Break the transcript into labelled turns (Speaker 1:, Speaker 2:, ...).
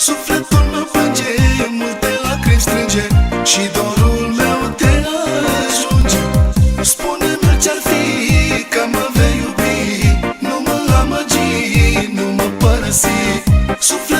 Speaker 1: Sufletul meu plânge, multe lacrimi strânge Și dorul meu te ajunge. Spune-mi ce-ar fi că mă vei iubi Nu mă amăgi, nu mă părăsi. Sufletul